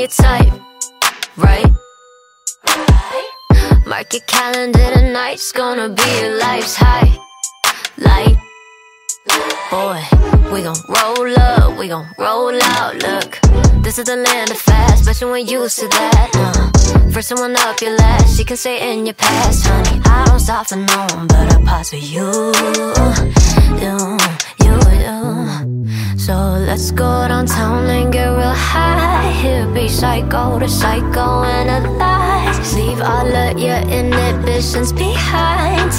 your type, right? Mark your calendar tonight's gonna be your life's high. Light, boy, we gon' roll up, we gon' roll out. Look, this is the land of fast, bet you ain't used to that. Uh, first someone up your last, she can stay in your past, honey. I don't stop for no one, but I pause for you, you, you, you. Let's go downtown and get real high. Here be psycho to psycho analyze. Leave all of your inhibitions behind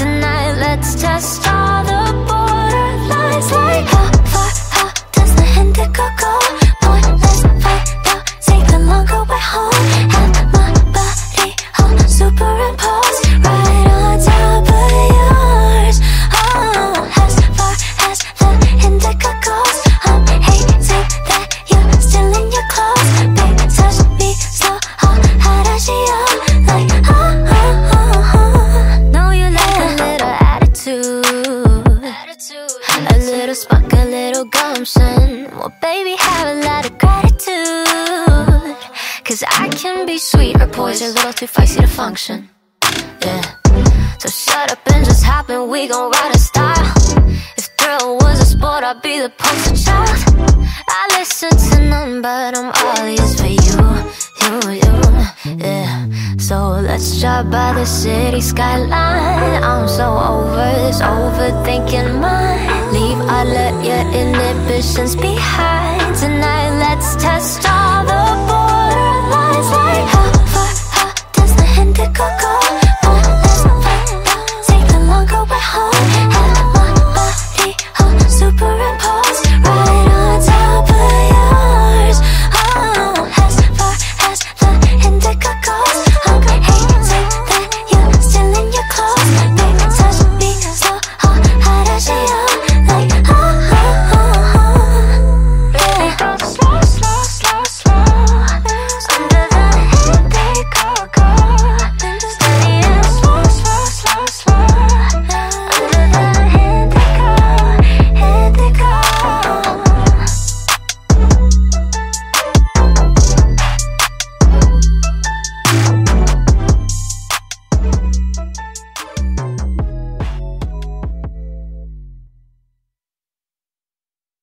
a little spark, a little gumption. Well, baby, have a lot of gratitude. Cause I can be sweet or poison, a little too feisty to function. Yeah. So shut up and just hop in, we gon' ride in style. If thrill was a sport, I'd be the poster child. I listen to none, but I'm all ears for you, you, you. Yeah. So let's drive by the city skyline. I'm so over this overthinking mind. Leave all of your inhibitions behind tonight. Let's test